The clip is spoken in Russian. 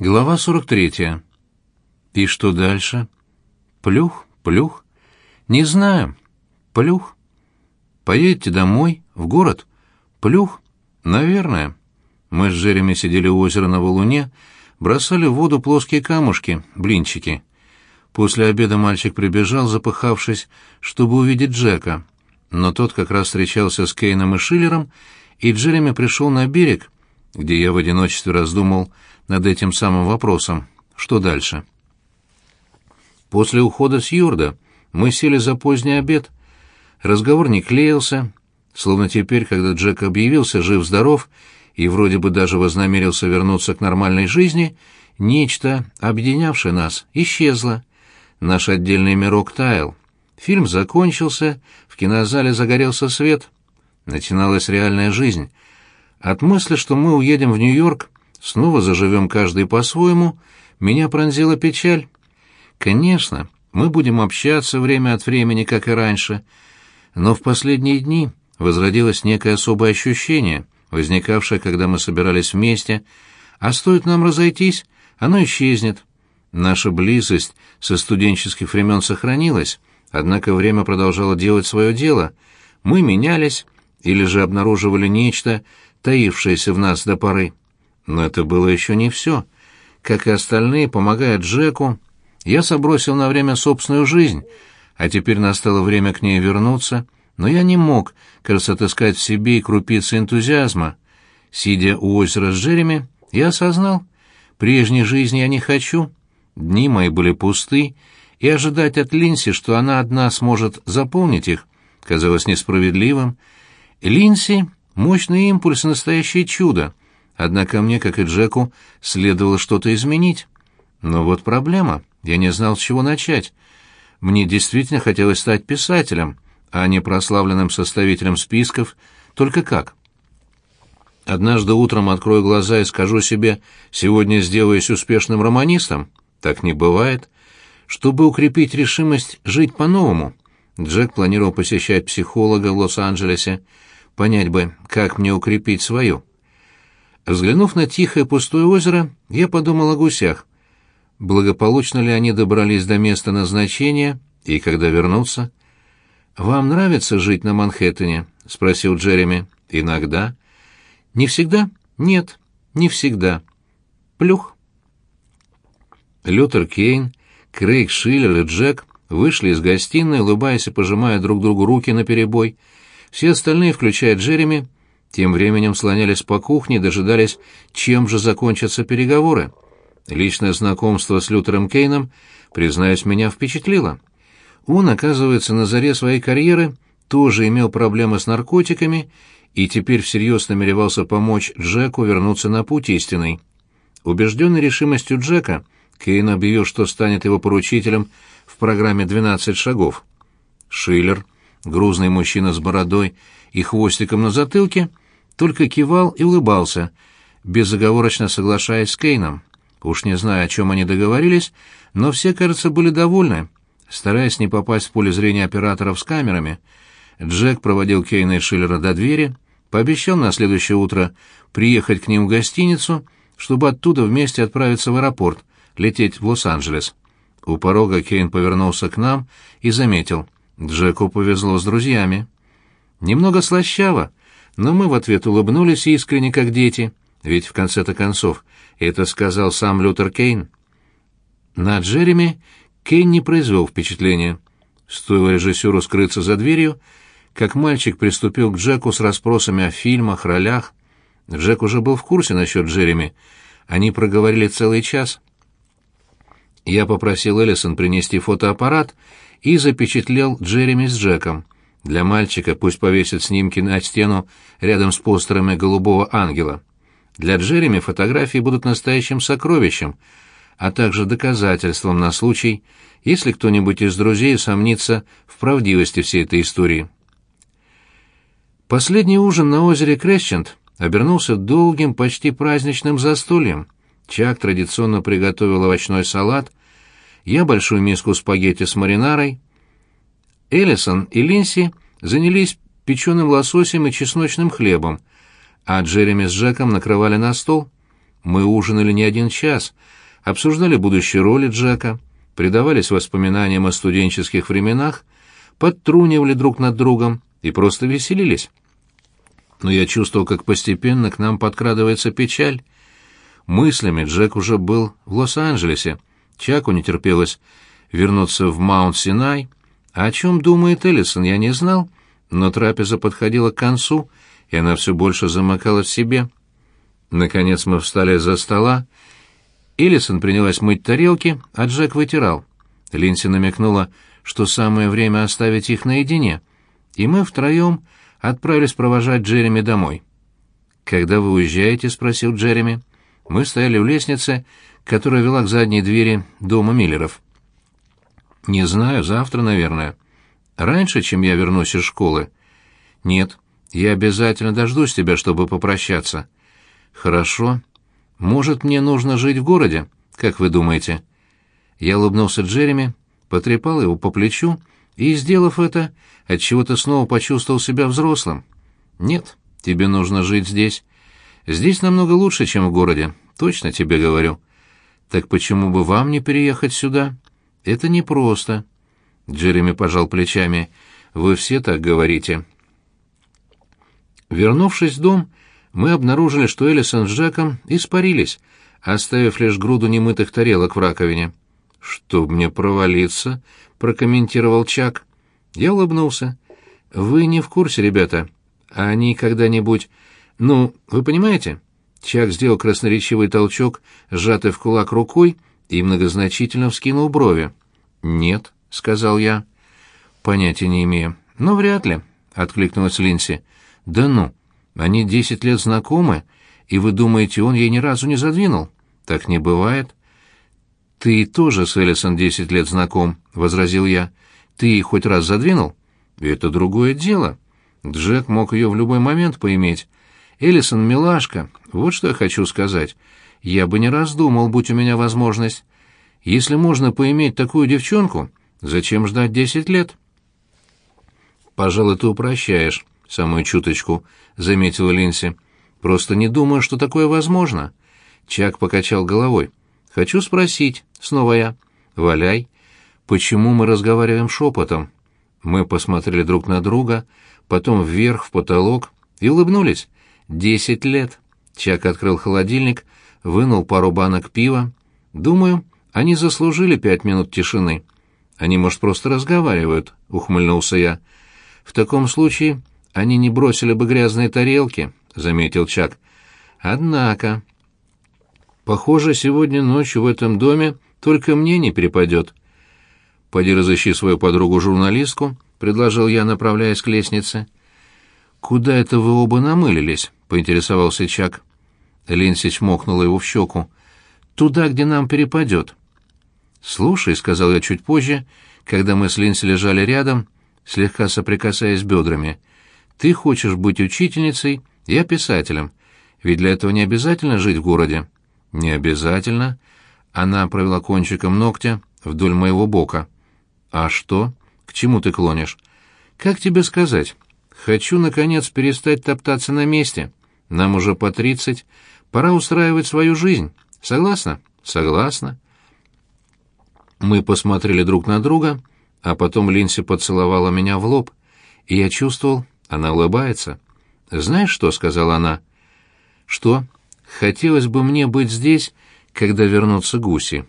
Глава 43. И что дальше? Плюх, плюх. Не знаю. Плюх. Поедете домой, в город? Плюх. Наверное. Мы с Джереми сидели у озера на валуне, бросали в воду плоские камушки, блинчики. После обеда мальчик прибежал, запыхавшись, чтобы увидеть Джека. Но тот как раз встречался с Кейном и Шиллером, и Джереми пришел на берег, где я в одиночестве раздумал над этим самым вопросом. Что дальше? После ухода с Юрда мы сели за поздний обед. Разговор не клеился, словно теперь, когда Джек объявился жив-здоров и вроде бы даже вознамерился вернуться к нормальной жизни, нечто, объединявшее нас, исчезло. Наш отдельный мирок таял. Фильм закончился, в кинозале загорелся свет. Начиналась реальная жизнь. От мысли, что мы уедем в Нью-Йорк, снова заживем каждый по-своему, меня пронзила печаль. Конечно, мы будем общаться время от времени, как и раньше, но в последние дни возродилось некое особое ощущение, возникавшее, когда мы собирались вместе, а стоит нам разойтись, оно исчезнет. Наша близость со студенческих времен сохранилась, однако время продолжало делать свое дело. Мы менялись или же обнаруживали нечто, таившееся в нас до поры. Но это было еще не все. Как и остальные, помогая Джеку, я собросил на время собственную жизнь, а теперь настало время к ней вернуться, но я не мог, кажется, отыскать в себе и крупицы энтузиазма. Сидя у озера с Джереми, я осознал, прежней жизни я не хочу. Дни мои были пусты, и ожидать от Линси, что она одна сможет заполнить их, казалось несправедливым. Линси — мощный импульс, настоящее чудо — Однако мне, как и Джеку, следовало что-то изменить. Но вот проблема. Я не знал, с чего начать. Мне действительно хотелось стать писателем, а не прославленным составителем списков. Только как? Однажды утром открою глаза и скажу себе «сегодня сделаюсь успешным романистом». Так не бывает. Чтобы укрепить решимость жить по-новому, Джек планировал посещать психолога в Лос-Анджелесе, понять бы, как мне укрепить свою. Взглянув на тихое пустое озеро, я подумал о гусях. Благополучно ли они добрались до места назначения и когда вернутся? «Вам нравится жить на Манхэттене?» — спросил Джереми. «Иногда». «Не всегда?» «Нет, не всегда». Плюх. Лютер Кейн, Крейг Шиллер и Джек вышли из гостиной, улыбаясь и пожимая друг другу руки наперебой. Все остальные, включая Джереми, тем временем слонялись по кухне и дожидались, чем же закончатся переговоры. Личное знакомство с Лютером Кейном, признаюсь, меня впечатлило. Он, оказывается, на заре своей карьеры тоже имел проблемы с наркотиками и теперь всерьез намеревался помочь Джеку вернуться на путь истинный. Убежденный решимостью Джека, Кейн объявил, что станет его поручителем в программе «12 шагов». Шиллер, грузный мужчина с бородой и хвостиком на затылке, — только кивал и улыбался, безоговорочно соглашаясь с Кейном. Уж не знаю, о чем они договорились, но все, кажется, были довольны. Стараясь не попасть в поле зрения операторов с камерами, Джек проводил Кейна и Шиллера до двери, пообещал на следующее утро приехать к ним в гостиницу, чтобы оттуда вместе отправиться в аэропорт, лететь в Лос-Анджелес. У порога Кейн повернулся к нам и заметил. Джеку повезло с друзьями. Немного слащаво, но мы в ответ улыбнулись искренне, как дети, ведь в конце-то концов это сказал сам Лютер Кейн. На Джереми Кейн не произвел впечатления. Стоило режиссеру скрыться за дверью, как мальчик приступил к Джеку с расспросами о фильмах, ролях. Джек уже был в курсе насчет Джереми. Они проговорили целый час. Я попросил Эллисон принести фотоаппарат и запечатлел Джереми с Джеком. Для мальчика пусть повесят снимки на стену рядом с постерами голубого ангела. Для Джереми фотографии будут настоящим сокровищем, а также доказательством на случай, если кто-нибудь из друзей сомнится в правдивости всей этой истории. Последний ужин на озере Крещент обернулся долгим, почти праздничным застольем. Чак традиционно приготовил овощной салат, я большую миску спагетти с маринарой, Эллисон и Линси занялись печеным лососем и чесночным хлебом, а Джереми с Джеком накрывали на стол. Мы ужинали не один час, обсуждали будущие роли Джека, предавались воспоминаниям о студенческих временах, подтрунивали друг над другом и просто веселились. Но я чувствовал, как постепенно к нам подкрадывается печаль. Мыслями Джек уже был в Лос-Анджелесе. Чаку не терпелось вернуться в Маунт-Синай. О чем думает Эллисон, я не знал, но трапеза подходила к концу, и она все больше замыкалась в себе. Наконец мы встали за стола. Эллисон принялась мыть тарелки, а Джек вытирал. Линси намекнула, что самое время оставить их наедине, и мы втроем отправились провожать Джереми домой. «Когда вы уезжаете?» — спросил Джереми. Мы стояли у лестнице, которая вела к задней двери дома Миллеров. «Не знаю, завтра, наверное. Раньше, чем я вернусь из школы?» «Нет, я обязательно дождусь тебя, чтобы попрощаться». «Хорошо. Может, мне нужно жить в городе? Как вы думаете?» Я улыбнулся Джереми, потрепал его по плечу и, сделав это, отчего-то снова почувствовал себя взрослым. «Нет, тебе нужно жить здесь. Здесь намного лучше, чем в городе, точно тебе говорю. Так почему бы вам не переехать сюда? Это непросто». Джереми пожал плечами. «Вы все так говорите». Вернувшись в дом, мы обнаружили, что Элисон с Джеком испарились, оставив лишь груду немытых тарелок в раковине. «Чтоб мне провалиться», — прокомментировал Чак. Я улыбнулся. «Вы не в курсе, ребята. А они когда-нибудь... Ну, вы понимаете?» Чак сделал красноречивый толчок, сжатый в кулак рукой, и многозначительно вскинул брови. «Нет», — сказал я. «Понятия не имею. Но вряд ли», — откликнулась Линси. «Да ну, они десять лет знакомы, и вы думаете, он ей ни разу не задвинул? Так не бывает». «Ты тоже с Эллисон десять лет знаком», — возразил я. «Ты хоть раз задвинул?» «Это другое дело. Джек мог ее в любой момент поиметь. Эллисон — милашка, вот что я хочу сказать. Я бы не раздумал, будь у меня возможность. Если можно поиметь такую девчонку, зачем ждать десять лет?» «Пожалуй, ты упрощаешь, самую чуточку», — заметила Линси. «Просто не думаю, что такое возможно». Чак покачал головой. «Хочу спросить, снова я. Валяй. Почему мы разговариваем шепотом?» Мы посмотрели друг на друга, потом вверх, в потолок, и улыбнулись. «Десять лет». Чак открыл холодильник, вынул пару банок пива. «Думаю, они заслужили пять минут тишины». «Они, может, просто разговаривают», — ухмыльнулся я. «В таком случае они не бросили бы грязные тарелки», — заметил Чак. «Однако...» Похоже, сегодня ночью в этом доме только мне не перепадет. Поди разыщи свою подругу-журналистку, — предложил я, направляясь к лестнице. «Куда это вы оба намылились?» — поинтересовался Чак. Линси чмокнула его в щеку. «Туда, где нам перепадет». «Слушай», — сказал я чуть позже, когда мы с Линси лежали рядом, слегка соприкасаясь бедрами, — «ты хочешь быть учительницей, я писателем, ведь для этого не обязательно жить в городе». «Не обязательно». Она провела кончиком ногтя вдоль моего бока. «А что? К чему ты клонишь?» «Как тебе сказать? Хочу, наконец, перестать топтаться на месте. Нам уже по тридцать. Пора устраивать свою жизнь. Согласна?» «Согласна». Мы посмотрели друг на друга, а потом Линси поцеловала меня в лоб, и я чувствовал, она улыбается. «Знаешь что?» — сказала она. «Что?» Хотелось бы мне быть здесь, когда вернутся гуси.